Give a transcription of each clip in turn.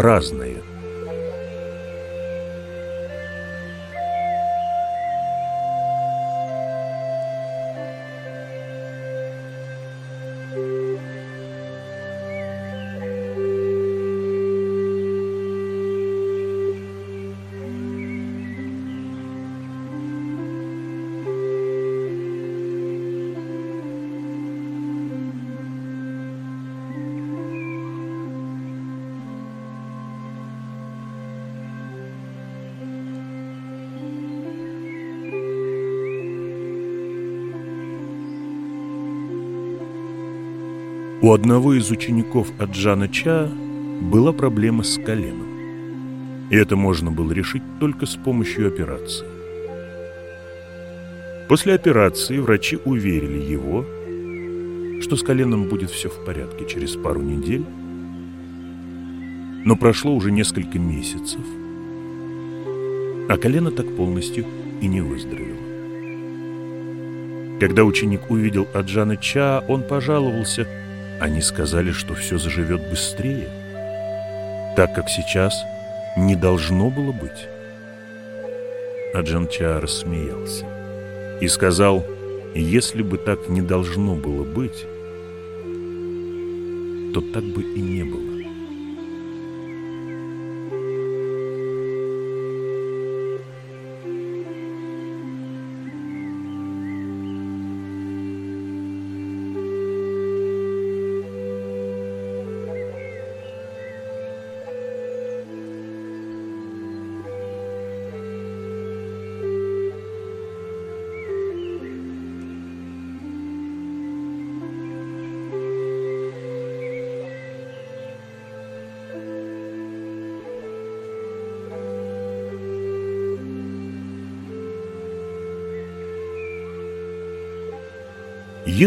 разное. У одного из учеников Аджана Ча была проблема с коленом. И это можно было решить только с помощью операции. После операции врачи уверили его, что с коленом будет все в порядке через пару недель. Но прошло уже несколько месяцев, а колено так полностью и не выздоровело. Когда ученик увидел Аджана Ча, он пожаловался – они сказали, что все заживет быстрее, так как сейчас не должно было быть. А Джанча рассмеялся и сказал, если бы так не должно было быть, то так бы и не было.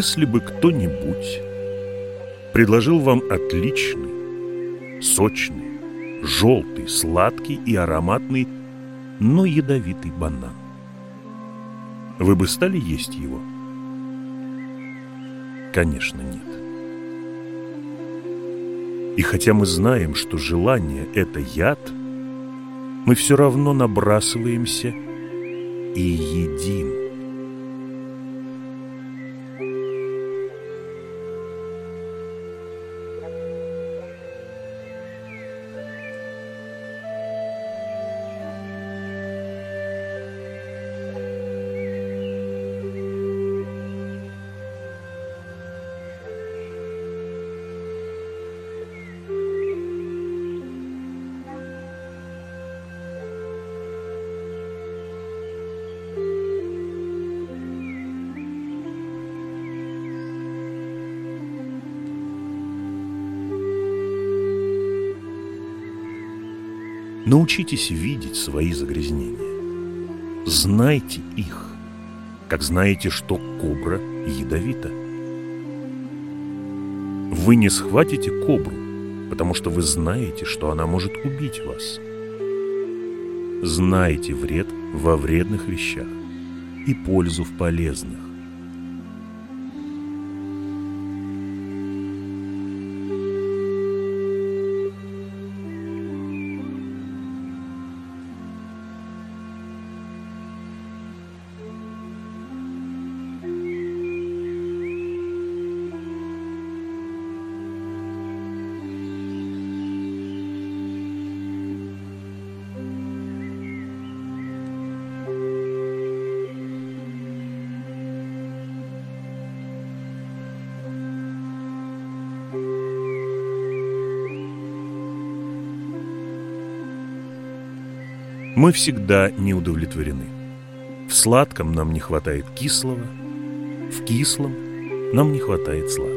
Если бы кто-нибудь предложил вам отличный, сочный, желтый, сладкий и ароматный, но ядовитый банан, вы бы стали есть его? Конечно, нет. И хотя мы знаем, что желание – это яд, мы все равно набрасываемся и едим. Научитесь видеть свои загрязнения. Знайте их, как знаете, что кобра ядовита. Вы не схватите кобру, потому что вы знаете, что она может убить вас. Знайте вред во вредных вещах и пользу в полезных. Мы всегда не удовлетворены. В сладком нам не хватает кислого, в кислом нам не хватает сладкого.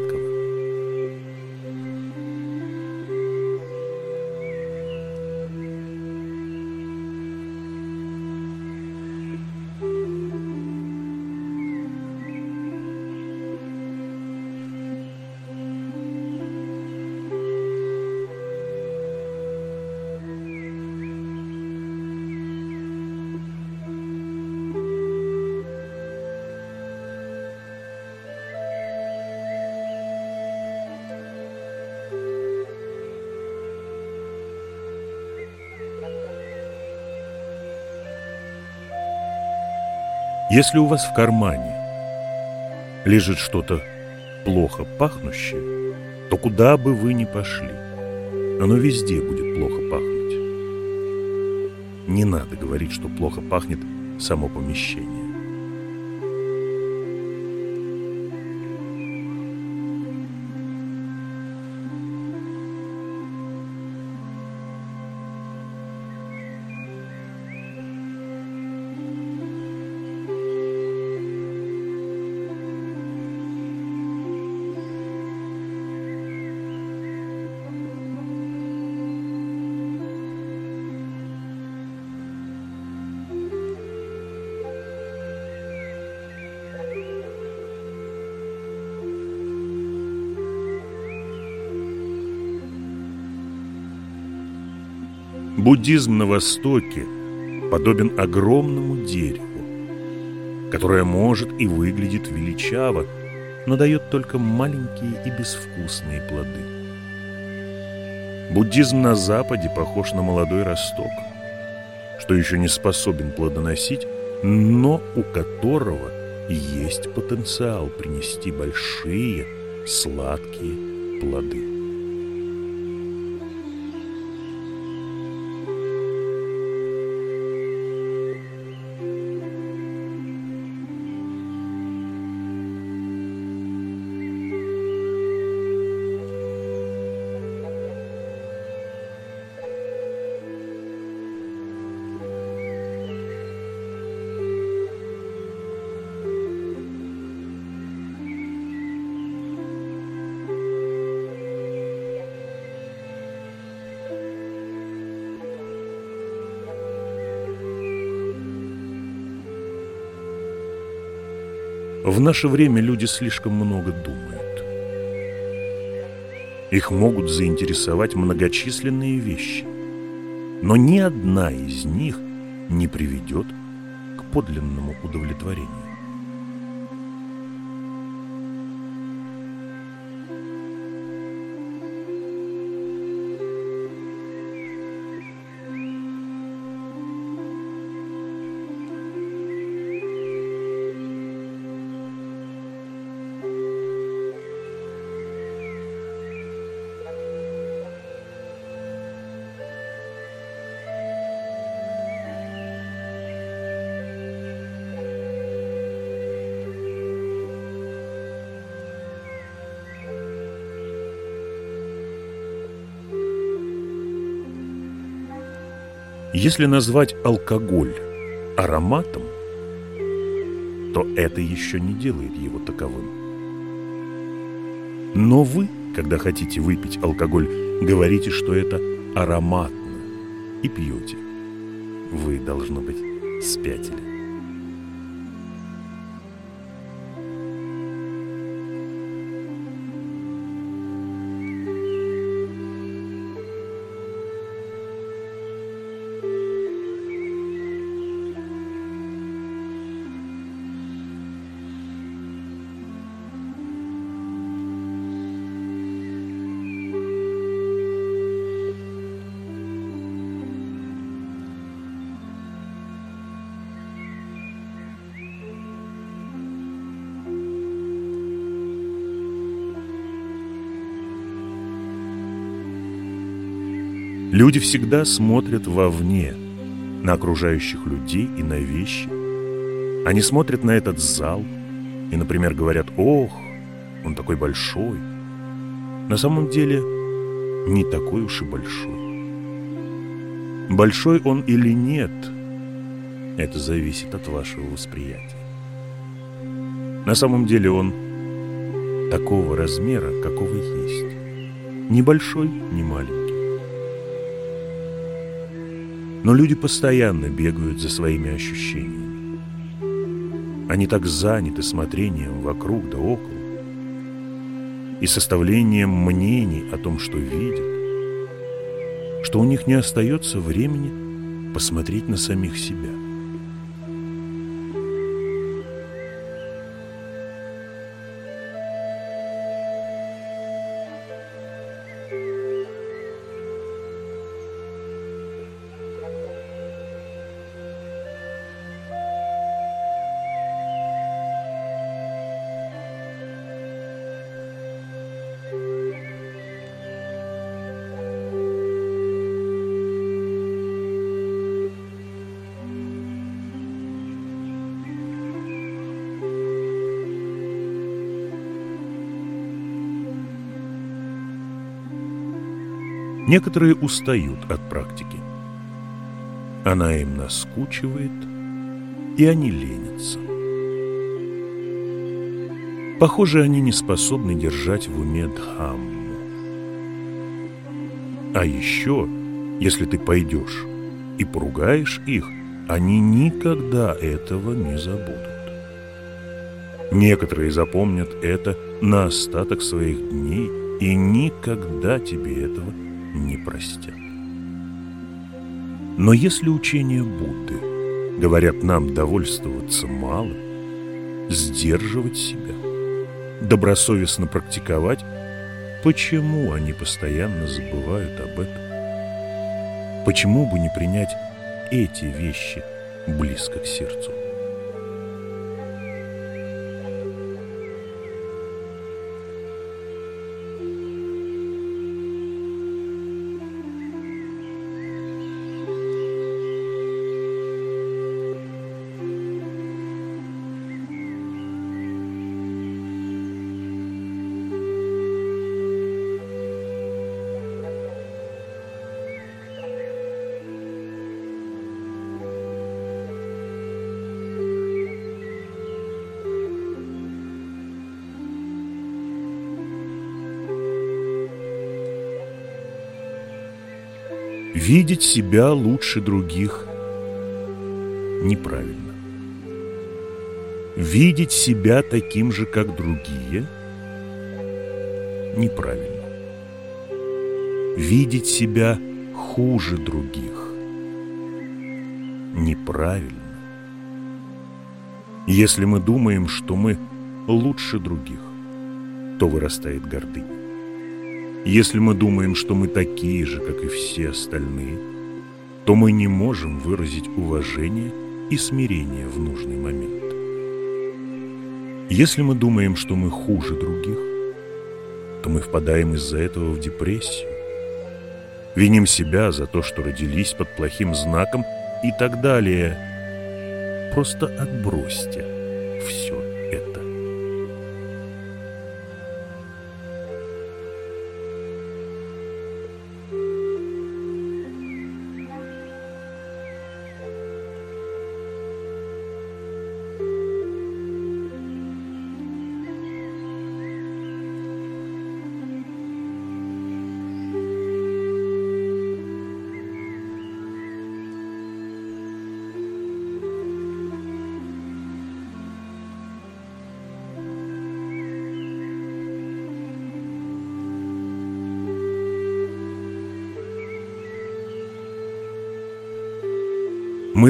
Если у вас в кармане лежит что-то плохо пахнущее, то куда бы вы ни пошли, оно везде будет плохо пахнуть. Не надо говорить, что плохо пахнет само помещение. Буддизм на Востоке подобен огромному дереву, которое может и выглядит величаво, но дает только маленькие и безвкусные плоды. Буддизм на Западе похож на молодой росток, что еще не способен плодоносить, но у которого есть потенциал принести большие сладкие плоды. В наше время люди слишком много думают. Их могут заинтересовать многочисленные вещи, но ни одна из них не приведет к подлинному удовлетворению. Если назвать алкоголь ароматом, то это еще не делает его таковым. Но вы, когда хотите выпить алкоголь, говорите, что это ароматно, и пьете. Вы, должно быть, спятили. Люди всегда смотрят вовне, на окружающих людей и на вещи. Они смотрят на этот зал и, например, говорят «Ох, он такой большой». На самом деле не такой уж и большой. Большой он или нет, это зависит от вашего восприятия. На самом деле он такого размера, какого есть. Ни большой, ни маленький. Но люди постоянно бегают за своими ощущениями. Они так заняты смотрением вокруг да около и составлением мнений о том, что видят, что у них не остается времени посмотреть на самих себя. Некоторые устают от практики. Она им наскучивает, и они ленятся. Похоже, они не способны держать в уме Дхамму. А еще, если ты пойдешь и поругаешь их, они никогда этого не забудут. Некоторые запомнят это на остаток своих дней и никогда тебе этого не простят. Но если учения Будды говорят нам довольствоваться малым, сдерживать себя, добросовестно практиковать, почему они постоянно забывают об этом? Почему бы не принять эти вещи близко к сердцу? Видеть себя лучше других неправильно. Видеть себя таким же, как другие, неправильно. Видеть себя хуже других, неправильно. Если мы думаем, что мы лучше других, то вырастает гордыня. Если мы думаем, что мы такие же, как и все остальные, то мы не можем выразить уважение и смирение в нужный момент. Если мы думаем, что мы хуже других, то мы впадаем из-за этого в депрессию. Виним себя за то, что родились под плохим знаком и так далее. Просто отбросьте все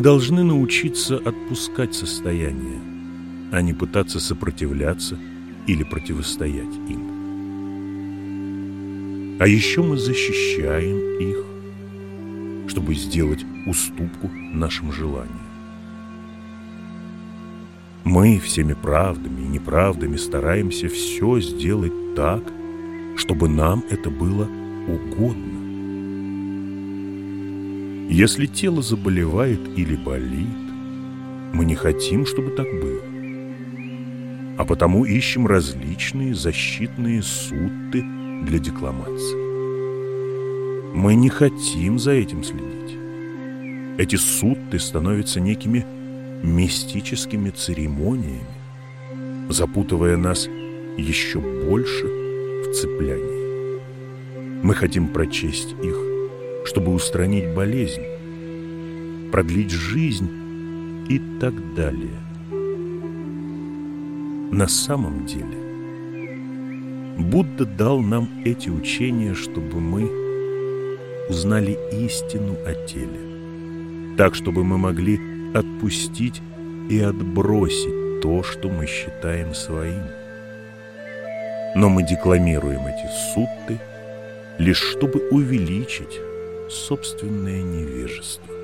должны научиться отпускать состояние, а не пытаться сопротивляться или противостоять им. А еще мы защищаем их, чтобы сделать уступку нашим желаниям. Мы всеми правдами и неправдами стараемся все сделать так, чтобы нам это было угодно. Если тело заболевает или болит, мы не хотим, чтобы так было. А потому ищем различные защитные сутты для декламации. Мы не хотим за этим следить. Эти сутты становятся некими мистическими церемониями, запутывая нас еще больше в цеплянии. Мы хотим прочесть их чтобы устранить болезнь, продлить жизнь и так далее. На самом деле, Будда дал нам эти учения, чтобы мы узнали истину о теле, так, чтобы мы могли отпустить и отбросить то, что мы считаем своим. Но мы декламируем эти сутты, лишь чтобы увеличить собственное невежество.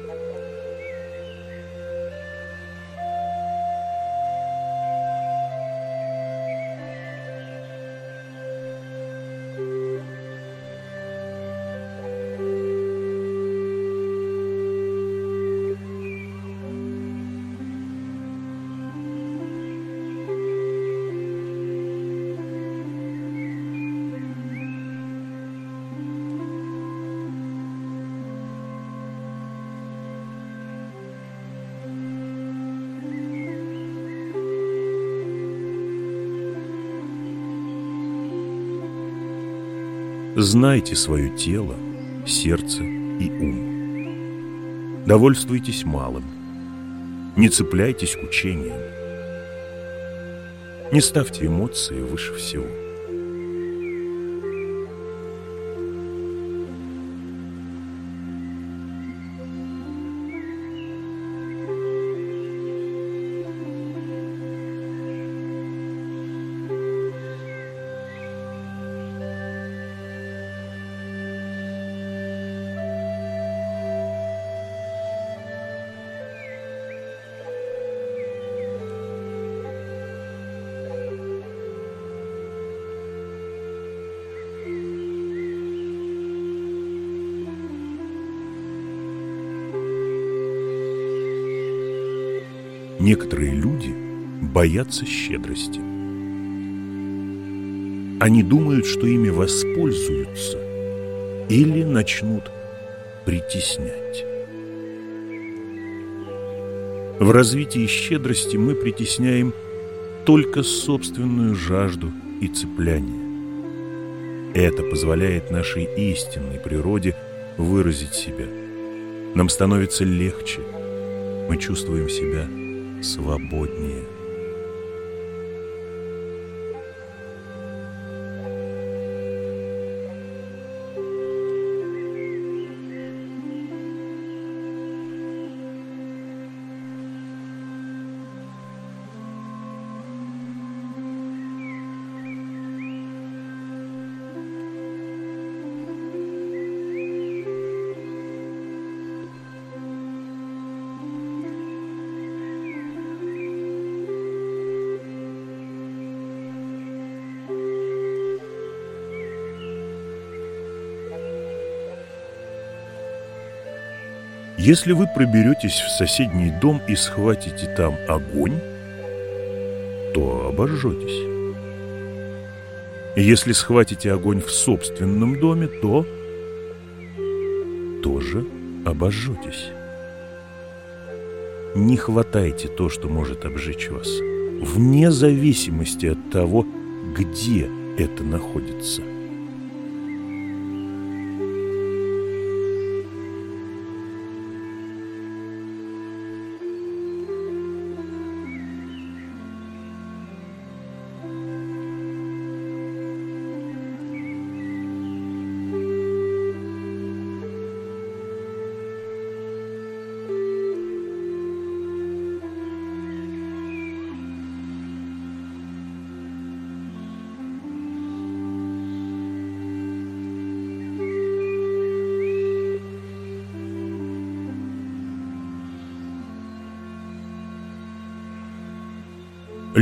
Знайте свое тело, сердце и ум. Довольствуйтесь малым. Не цепляйтесь к учениям. Не ставьте эмоции выше всего. Некоторые люди боятся щедрости. Они думают, что ими воспользуются или начнут притеснять. В развитии щедрости мы притесняем только собственную жажду и цепляние. Это позволяет нашей истинной природе выразить себя. Нам становится легче. Мы чувствуем себя свободнее. Если вы проберетесь в соседний дом и схватите там огонь, то обожжетесь. Если схватите огонь в собственном доме, то тоже обожжетесь. Не хватайте то, что может обжечь вас, вне зависимости от того, где это находится.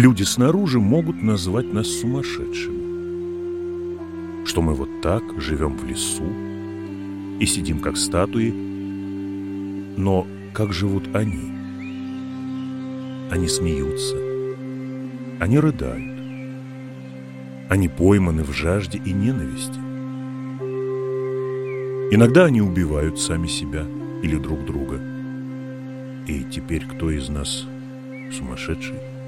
Люди снаружи могут назвать нас сумасшедшими. Что мы вот так живем в лесу и сидим как статуи. Но как живут они? Они смеются. Они рыдают. Они пойманы в жажде и ненависти. Иногда они убивают сами себя или друг друга. И теперь кто из нас сумасшедший?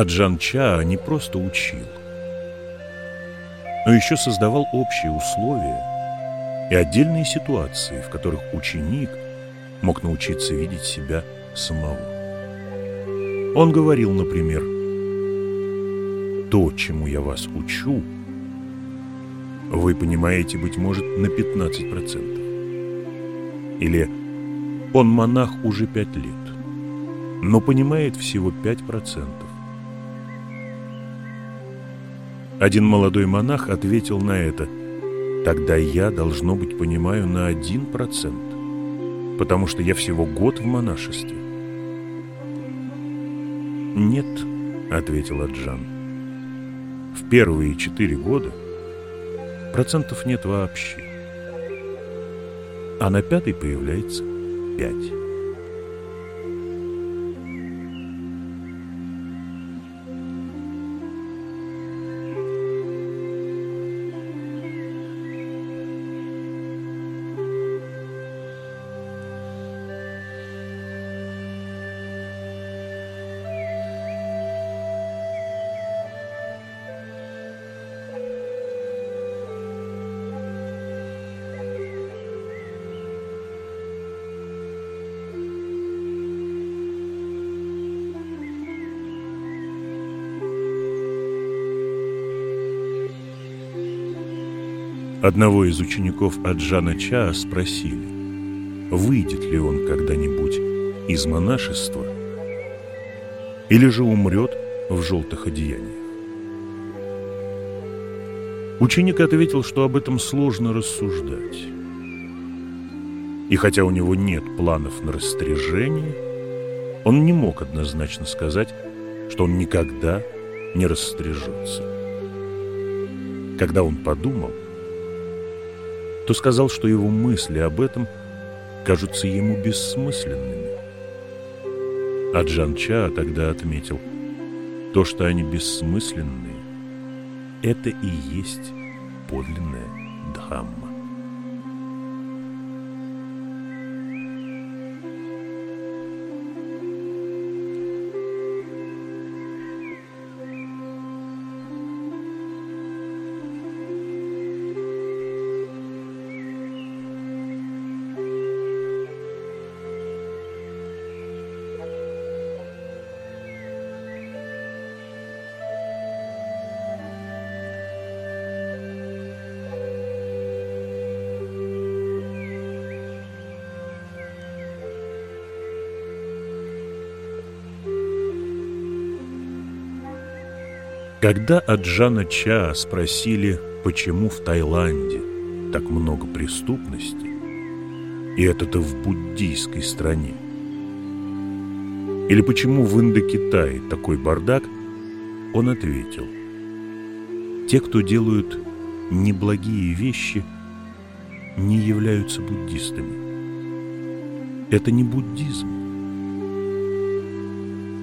А Джан Ча не просто учил, но еще создавал общие условия и отдельные ситуации, в которых ученик мог научиться видеть себя самого. Он говорил, например, «То, чему я вас учу, вы понимаете, быть может, на 15%. Или «Он монах уже пять лет, но понимает всего 5%. Один молодой монах ответил на это. Тогда я, должно быть, понимаю на один процент. потому что я всего год в монашестве. «Нет», — ответил Аджан. «В первые четыре года процентов нет вообще, а на пятый появляется пять». Одного из учеников Аджана Ча спросили, выйдет ли он когда-нибудь из монашества или же умрет в желтых одеяниях. Ученик ответил, что об этом сложно рассуждать. И хотя у него нет планов на растряжение, он не мог однозначно сказать, что он никогда не расстряжется. Когда он подумал, то сказал, что его мысли об этом кажутся ему бессмысленными. А Джанча тогда отметил, то, что они бессмысленные, это и есть подлинная Дхамма. Когда Аджана Ча спросили, почему в Таиланде так много преступности, и это-то в буддийской стране, или почему в Индокитае такой бардак, он ответил, те, кто делают неблагие вещи, не являются буддистами. Это не буддизм.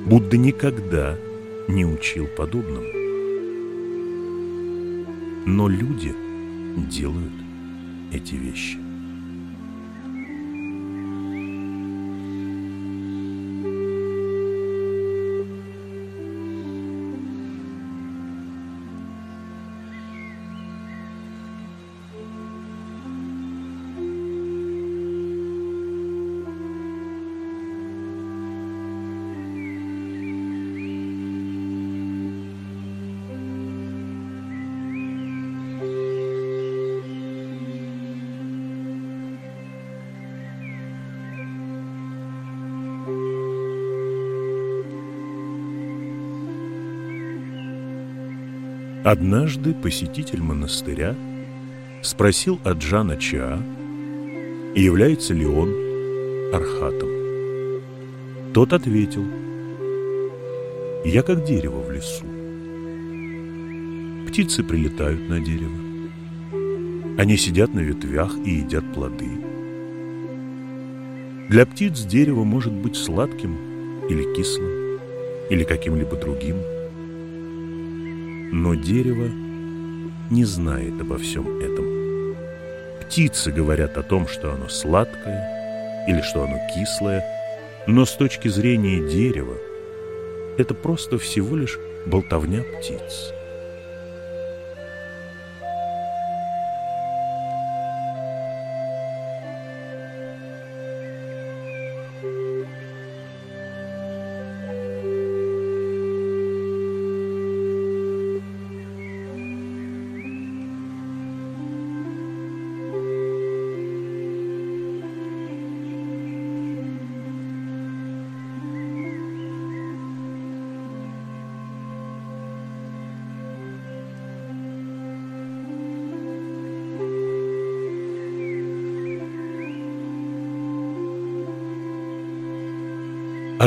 Будда никогда не учил подобному но люди делают эти вещи. Однажды посетитель монастыря спросил Аджана Ча, является ли он архатом. Тот ответил, «Я как дерево в лесу. Птицы прилетают на дерево. Они сидят на ветвях и едят плоды. Для птиц дерево может быть сладким или кислым, или каким-либо другим – но дерево не знает обо всем этом. Птицы говорят о том, что оно сладкое или что оно кислое, но с точки зрения дерева это просто всего лишь болтовня птиц.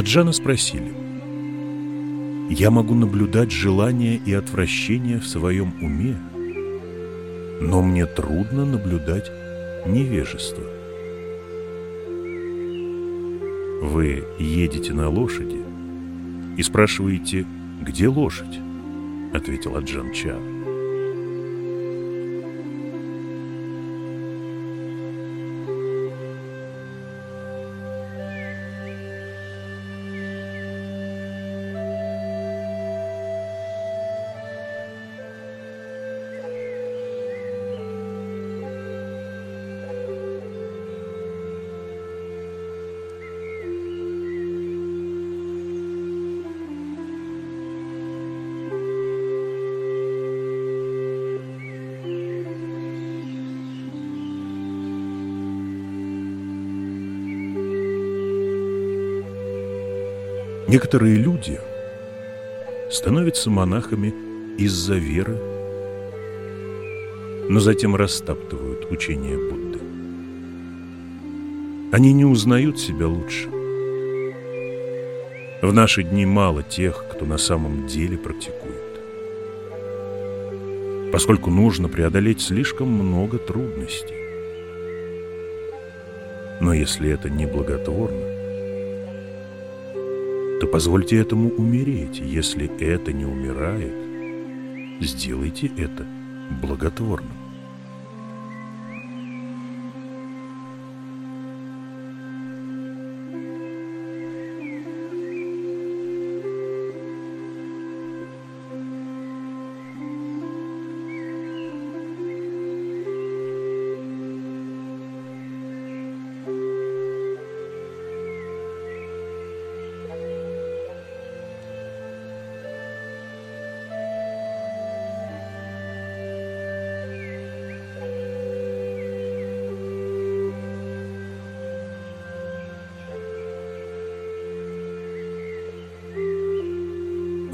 Аджана спросили, «Я могу наблюдать желание и отвращение в своем уме, но мне трудно наблюдать невежество». Вы едете на лошади и спрашиваете, где лошадь? Ответил Аджан Ча. Некоторые люди становятся монахами из-за веры, но затем растаптывают учение Будды. Они не узнают себя лучше. В наши дни мало тех, кто на самом деле практикует, поскольку нужно преодолеть слишком много трудностей. Но если это не благотворно, то позвольте этому умереть. Если это не умирает, сделайте это благотворным.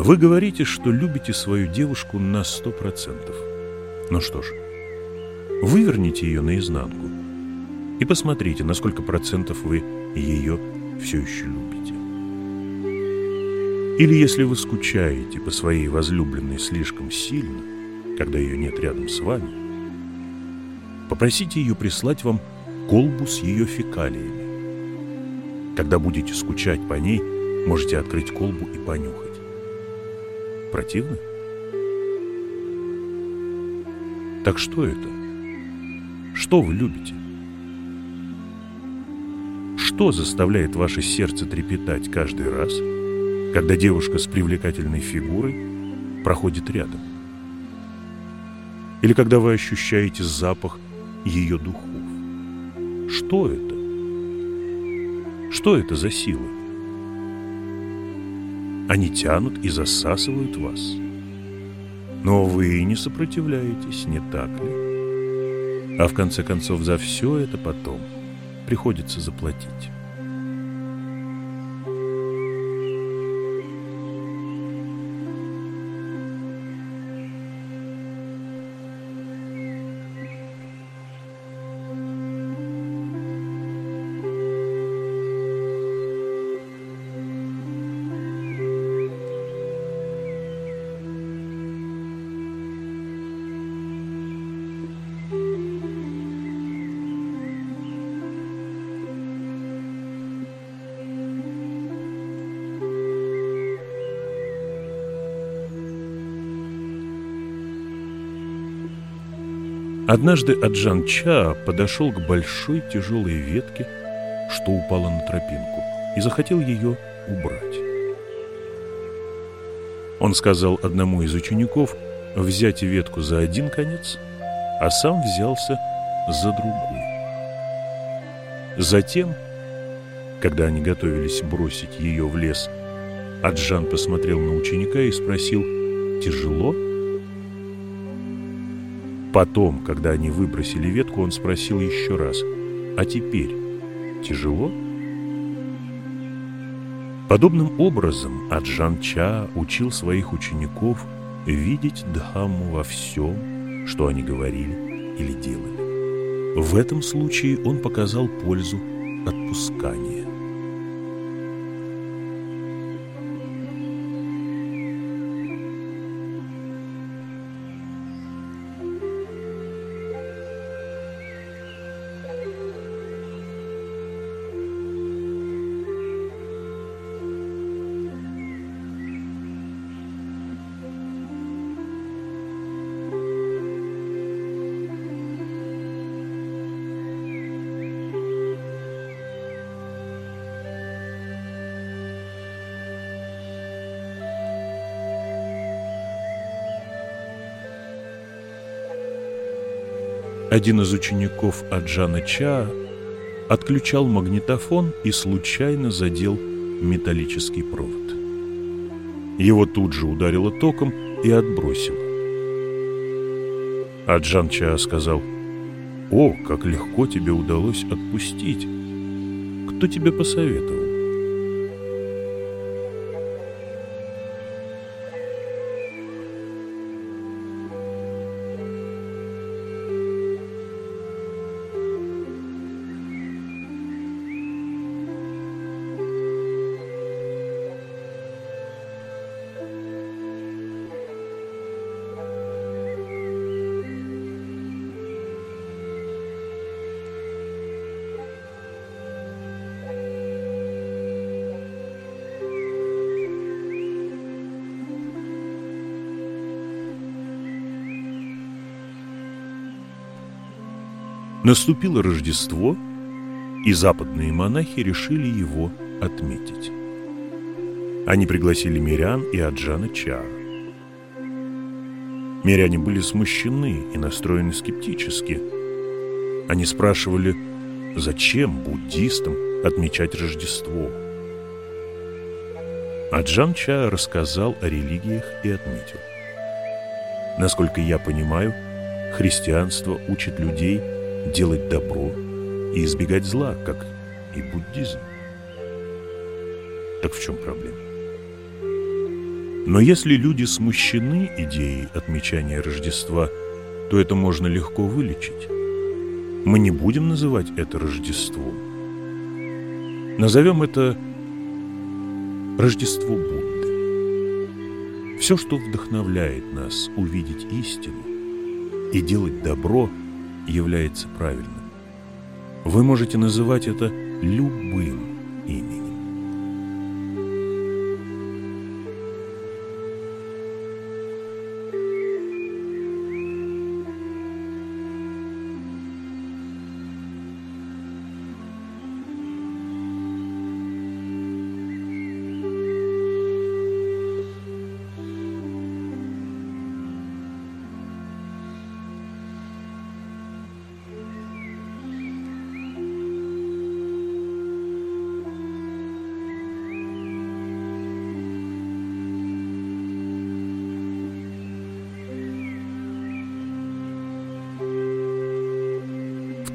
Вы говорите, что любите свою девушку на сто процентов. Ну что ж, выверните ее наизнанку и посмотрите, на сколько процентов вы ее все еще любите. Или если вы скучаете по своей возлюбленной слишком сильно, когда ее нет рядом с вами, попросите ее прислать вам колбу с ее фекалиями. Когда будете скучать по ней, можете открыть колбу и понюхать. Противно? Так что это? Что вы любите? Что заставляет ваше сердце трепетать каждый раз, когда девушка с привлекательной фигурой проходит рядом? Или когда вы ощущаете запах ее духов? Что это? Что это за сила? Они тянут и засасывают вас. Но вы не сопротивляетесь, не так ли? А в конце концов за все это потом приходится заплатить. Однажды Аджан Ча подошел к большой тяжелой ветке, что упала на тропинку, и захотел ее убрать. Он сказал одному из учеников взять ветку за один конец, а сам взялся за другой. Затем, когда они готовились бросить ее в лес, Аджан посмотрел на ученика и спросил «Тяжело?» Потом, когда они выбросили ветку, он спросил еще раз, «А теперь тяжело?» Подобным образом Аджан Ча учил своих учеников видеть Дхамму во всем, что они говорили или делали. В этом случае он показал пользу отпускания. Один из учеников Аджана Ча отключал магнитофон и случайно задел металлический провод. Его тут же ударило током и отбросило. Аджан Ча сказал, «О, как легко тебе удалось отпустить! Кто тебе посоветовал?» Наступило Рождество, и западные монахи решили его отметить. Они пригласили мирян и Аджана Ча. Миряне были смущены и настроены скептически. Они спрашивали, зачем буддистам отмечать Рождество? Аджан Ча рассказал о религиях и отметил. Насколько я понимаю, христианство учит людей – делать добро и избегать зла, как и буддизм. Так в чем проблема? Но если люди смущены идеей отмечания Рождества, то это можно легко вылечить. Мы не будем называть это Рождеством. Назовем это Рождество Будды. Все, что вдохновляет нас увидеть истину и делать добро – является правильным. Вы можете называть это любым именем.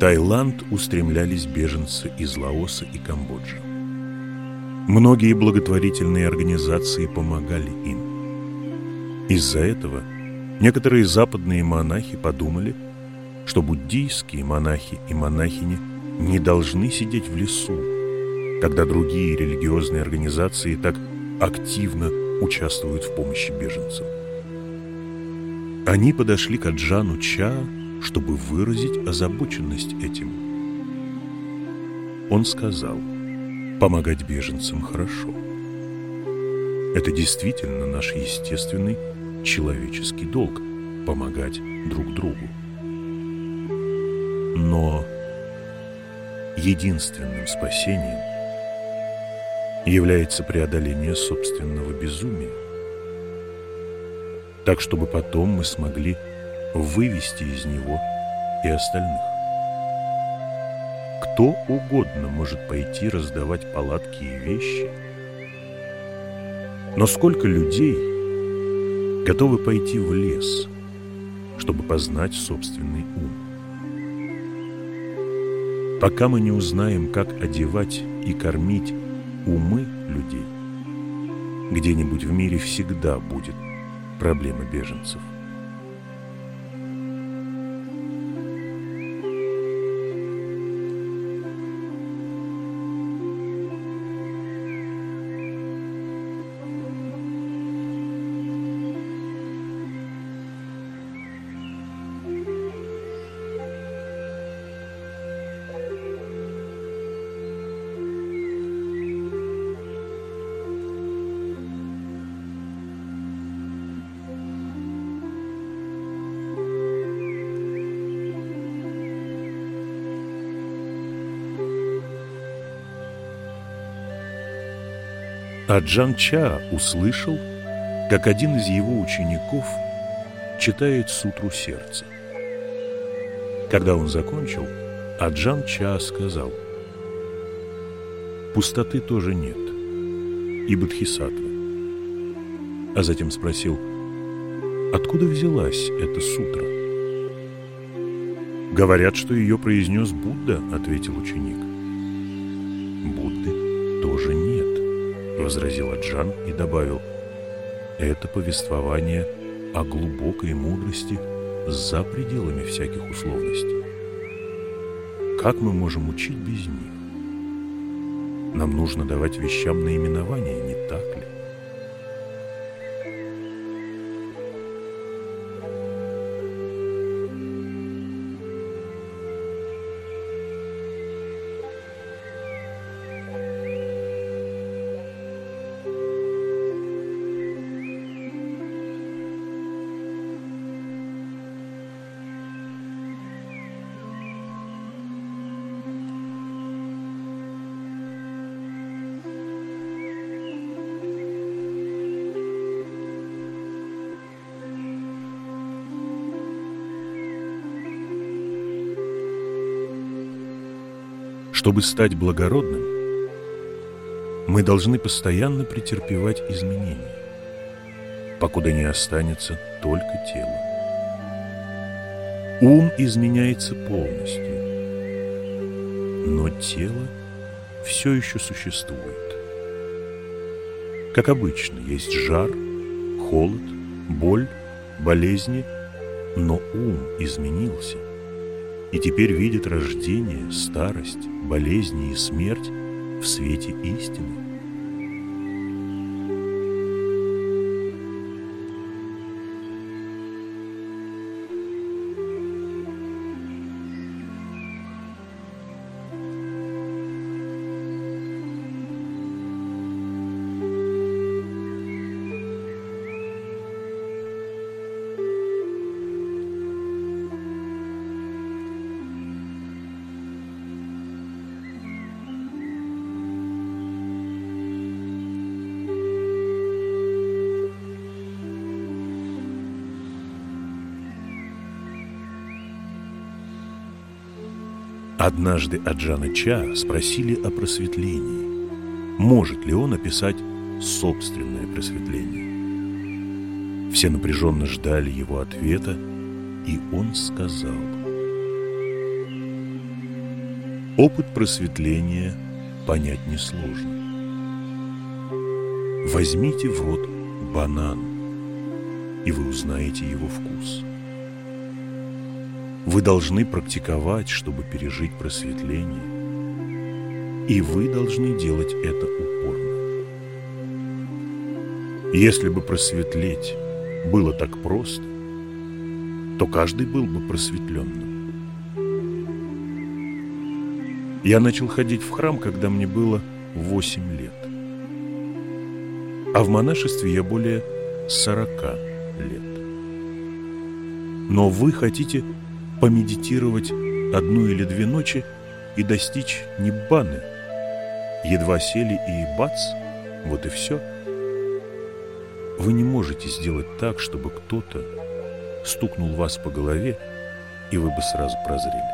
Таиланд устремлялись беженцы из Лаоса и Камбоджи. Многие благотворительные организации помогали им. Из-за этого некоторые западные монахи подумали, что буддийские монахи и монахини не должны сидеть в лесу, когда другие религиозные организации так активно участвуют в помощи беженцам. Они подошли к Аджану Ча чтобы выразить озабоченность этим. Он сказал, помогать беженцам хорошо. Это действительно наш естественный человеческий долг – помогать друг другу. Но единственным спасением является преодоление собственного безумия, так чтобы потом мы смогли вывести из него и остальных. Кто угодно может пойти раздавать палатки и вещи, но сколько людей готовы пойти в лес, чтобы познать собственный ум? Пока мы не узнаем, как одевать и кормить умы людей, где-нибудь в мире всегда будет проблема беженцев. А Джан Ча услышал, как один из его учеников читает сутру сердца. Когда он закончил, Аджан Ча сказал, «Пустоты тоже нет, и бодхисаттвы». А затем спросил, откуда взялась эта сутра? «Говорят, что ее произнес Будда», — ответил ученик. Возразил Аджан и добавил, «это повествование о глубокой мудрости за пределами всяких условностей. Как мы можем учить без них? Нам нужно давать вещам наименование, не так ли? Чтобы стать благородным, мы должны постоянно претерпевать изменения, покуда не останется только тело. Ум изменяется полностью, но тело все еще существует. Как обычно, есть жар, холод, боль, болезни, но ум изменился – и теперь видит рождение, старость, болезни и смерть в свете истины. Однажды Аджана Ча спросили о просветлении. Может ли он описать собственное просветление? Все напряженно ждали его ответа, и он сказал. Опыт просветления понять несложно. Возьмите в рот банан, и вы узнаете его вкус. Вы должны практиковать, чтобы пережить просветление. И вы должны делать это упорно. Если бы просветлеть было так просто, то каждый был бы просветленным. Я начал ходить в храм, когда мне было 8 лет. А в монашестве я более 40 лет. Но вы хотите помедитировать одну или две ночи и достичь ниббаны. Едва сели и бац, вот и все. Вы не можете сделать так, чтобы кто-то стукнул вас по голове, и вы бы сразу прозрели.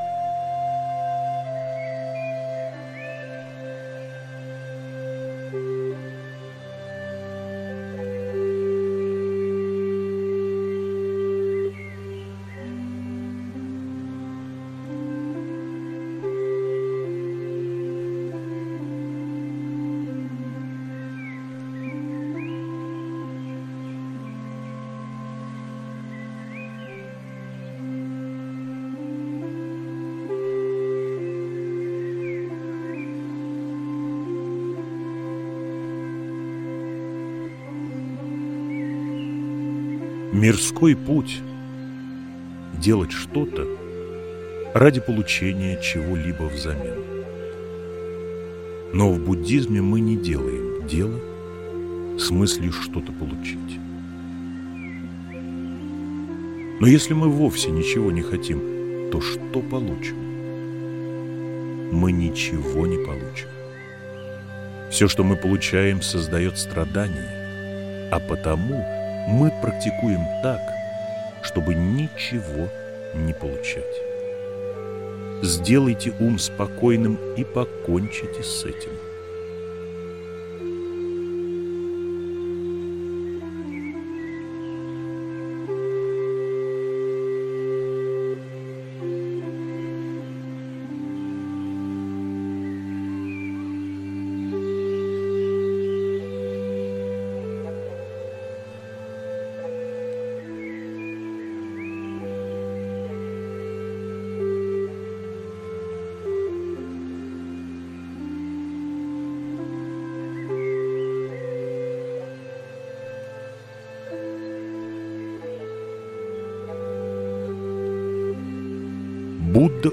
Мирской путь – делать что-то ради получения чего-либо взамен. Но в буддизме мы не делаем дело с мыслью что-то получить. Но если мы вовсе ничего не хотим, то что получим? Мы ничего не получим. Все, что мы получаем, создает страдания, а потому – мы практикуем так, чтобы ничего не получать. сделайте ум спокойным и покончите с этим.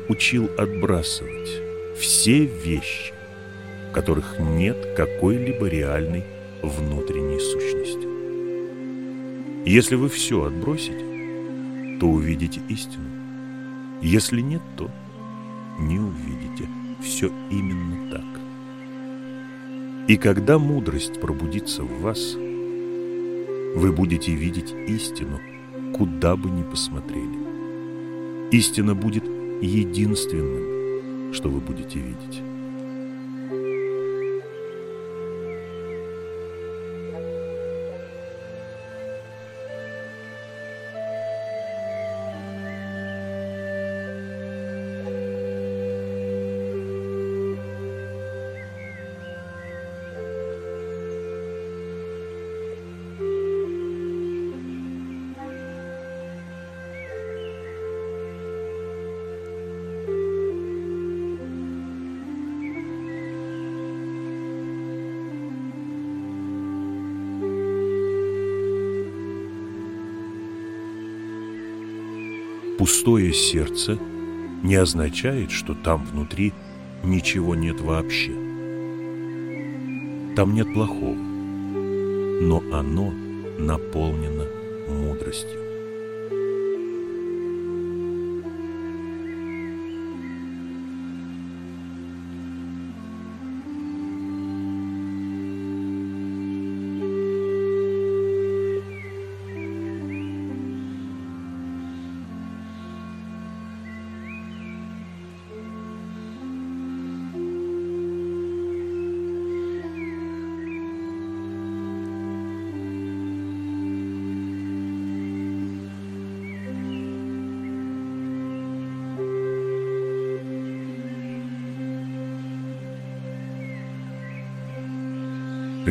Учил отбрасывать все вещи, которых нет какой-либо реальной внутренней сущности. Если вы все отбросите, то увидите истину. Если нет, то не увидите. Все именно так. И когда мудрость пробудится в вас, вы будете видеть истину, куда бы ни посмотрели. Истина будет единственным, что вы будете видеть. Пустое сердце не означает, что там внутри ничего нет вообще. Там нет плохого, но оно наполнено мудростью.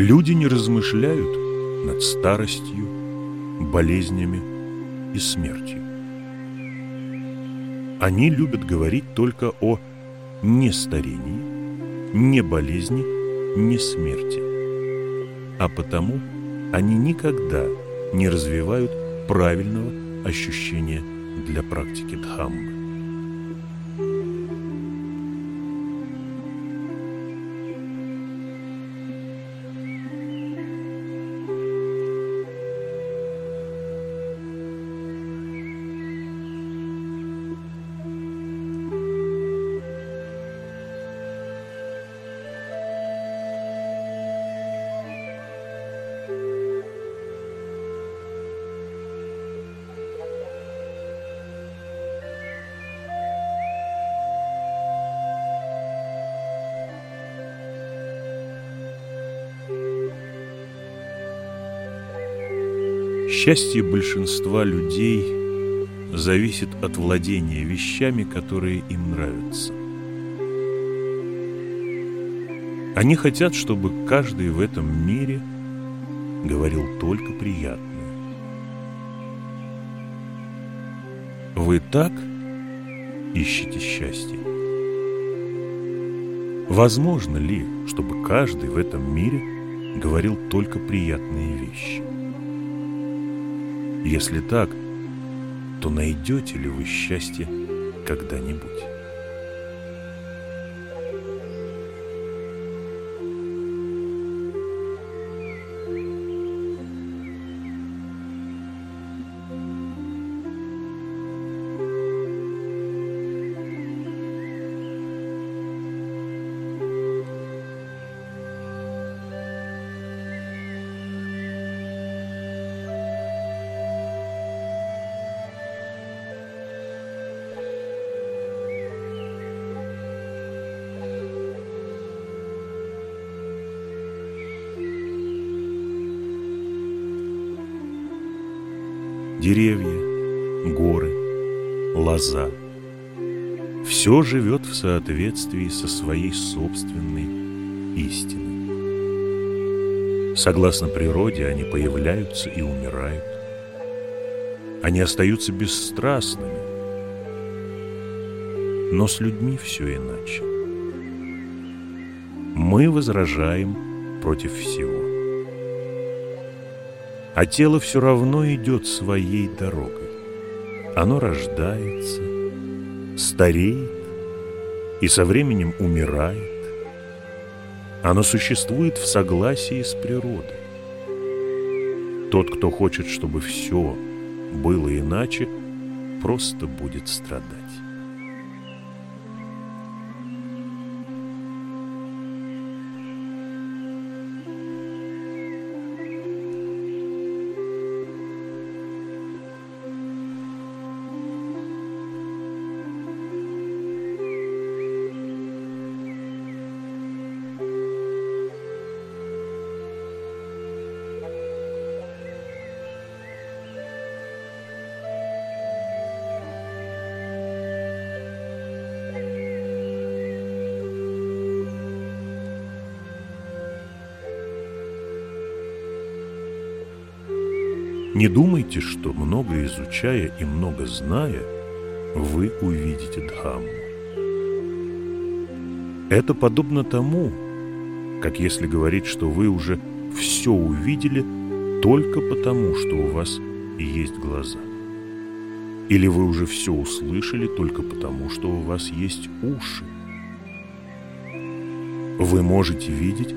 Люди не размышляют над старостью, болезнями и смертью. Они любят говорить только о нестарении, не болезни, не смерти. А потому они никогда не развивают правильного ощущения для практики Дхаммы. Счастье большинства людей зависит от владения вещами, которые им нравятся. Они хотят, чтобы каждый в этом мире говорил только приятное. Вы так ищете счастье? Возможно ли, чтобы каждый в этом мире говорил только приятные вещи? Если так, то найдете ли вы счастье когда-нибудь? Лоза. Все живет в соответствии со своей собственной истиной. Согласно природе, они появляются и умирают. Они остаются бесстрастными. Но с людьми все иначе. Мы возражаем против всего. А тело все равно идет своей дорогой. Оно рождается, стареет и со временем умирает. Оно существует в согласии с природой. Тот, кто хочет, чтобы все было иначе, просто будет страдать. Не думайте, что много изучая и много зная, вы увидите Дхамму. Это подобно тому, как если говорить, что вы уже все увидели только потому, что у вас есть глаза. Или вы уже все услышали только потому, что у вас есть уши. Вы можете видеть,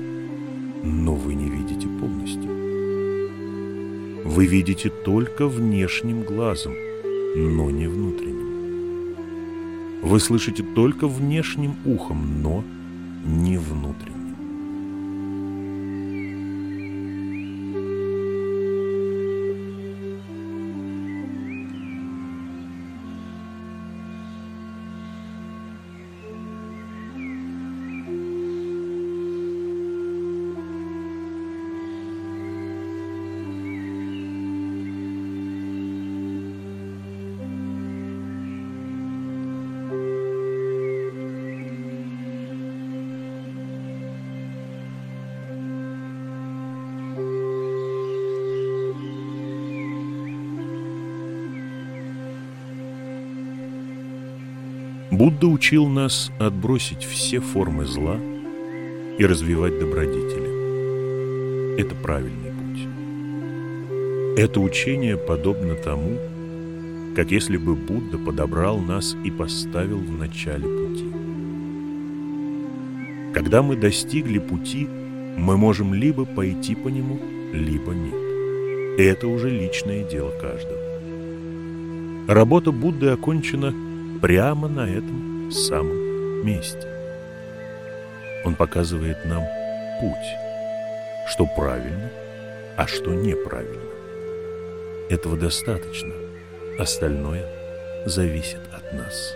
но вы не видите полностью вы видите только внешним глазом, но не внутренним. Вы слышите только внешним ухом, но не внутренним. Будда учил нас отбросить все формы зла и развивать добродетели. Это правильный путь. Это учение подобно тому, как если бы Будда подобрал нас и поставил в начале пути. Когда мы достигли пути, мы можем либо пойти по нему, либо нет. Это уже личное дело каждого. Работа Будды окончена прямо на этом самом месте. Он показывает нам путь, что правильно, а что неправильно. Этого достаточно, остальное зависит от нас.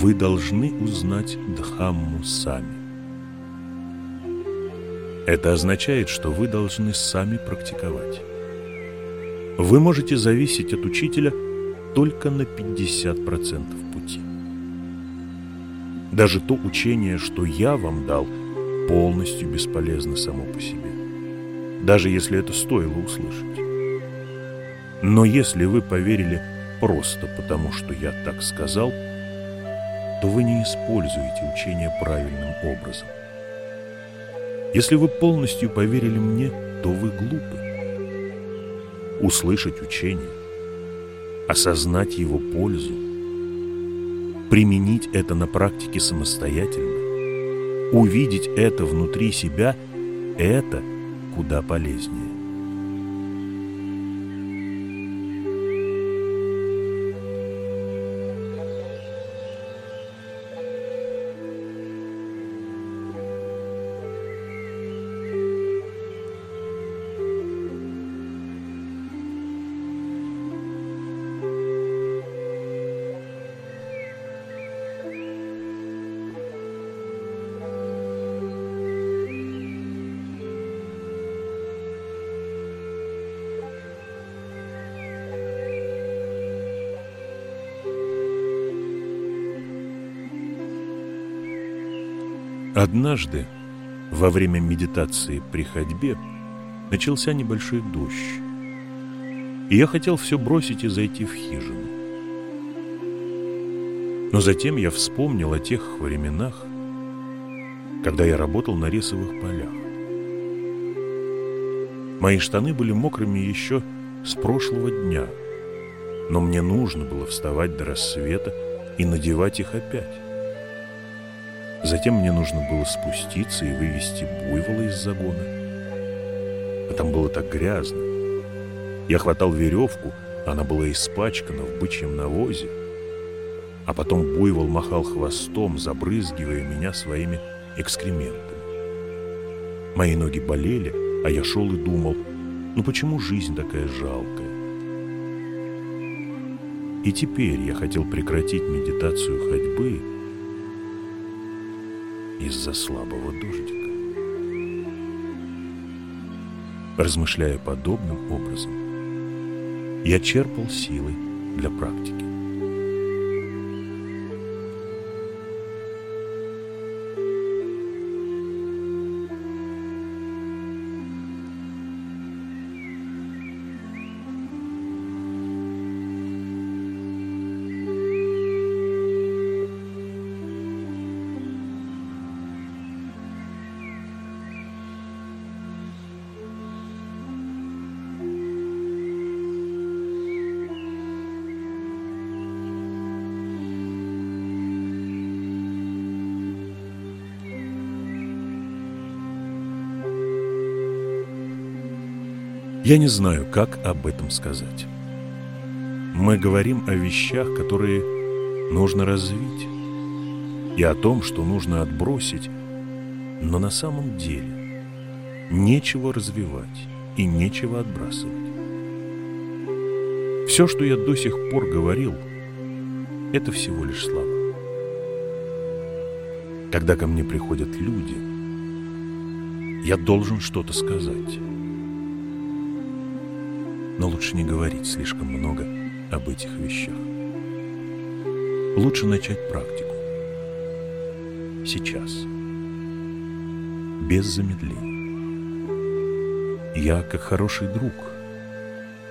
Вы должны узнать Дхамму сами. Это означает, что вы должны сами практиковать. Вы можете зависеть от учителя только на 50% пути. Даже то учение, что я вам дал, полностью бесполезно само по себе, даже если это стоило услышать. Но если вы поверили просто потому, что я так сказал – то вы не используете учение правильным образом. Если вы полностью поверили мне, то вы глупы. Услышать учение, осознать его пользу применить это на практике самостоятельно, увидеть это внутри себя – это куда полезнее. Однажды, во время медитации при ходьбе, начался небольшой дождь. И я хотел все бросить и зайти в хижину. Но затем я вспомнил о тех временах, когда я работал на рисовых полях. Мои штаны были мокрыми еще с прошлого дня, но мне нужно было вставать до рассвета и надевать их опять. Затем мне нужно было спуститься и вывести буйвола из загона. А там было так грязно. Я хватал веревку, она была испачкана в бычьем навозе. А потом буйвол махал хвостом, забрызгивая меня своими экскрементами. Мои ноги болели, а я шел и думал, ну почему жизнь такая жалкая? И теперь я хотел прекратить медитацию ходьбы из-за слабого дождика. Размышляя подобным образом, я черпал силы для практики. Я не знаю, как об этом сказать. Мы говорим о вещах, которые нужно развить, и о том, что нужно отбросить, но на самом деле нечего развивать и нечего отбрасывать. Все, что я до сих пор говорил, это всего лишь слова. Когда ко мне приходят люди, я должен что-то сказать но лучше не говорить слишком много об этих вещах. Лучше начать практику. Сейчас. Без замедлений. Я как хороший друг,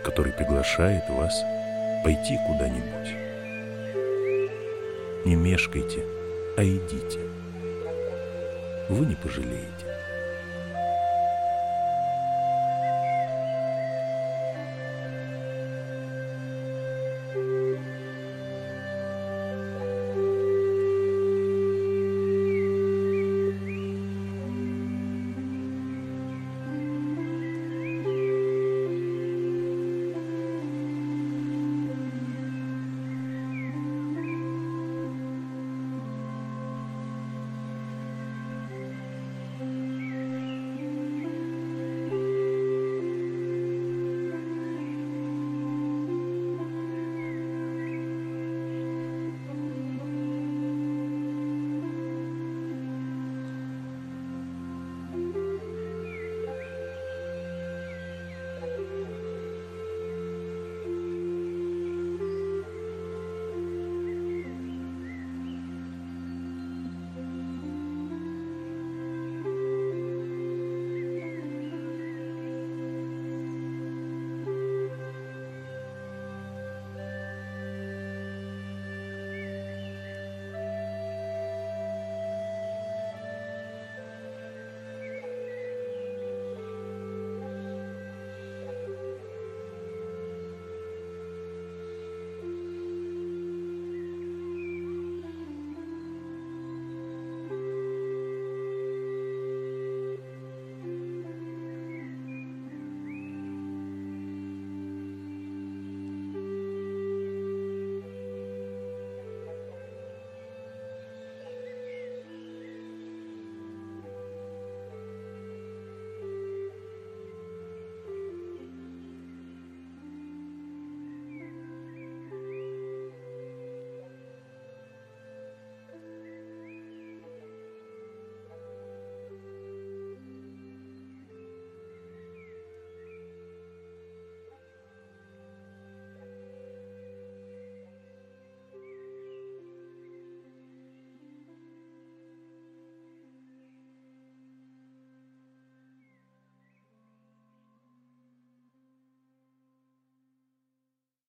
который приглашает вас пойти куда-нибудь. Не мешкайте, а идите. Вы не пожалеете.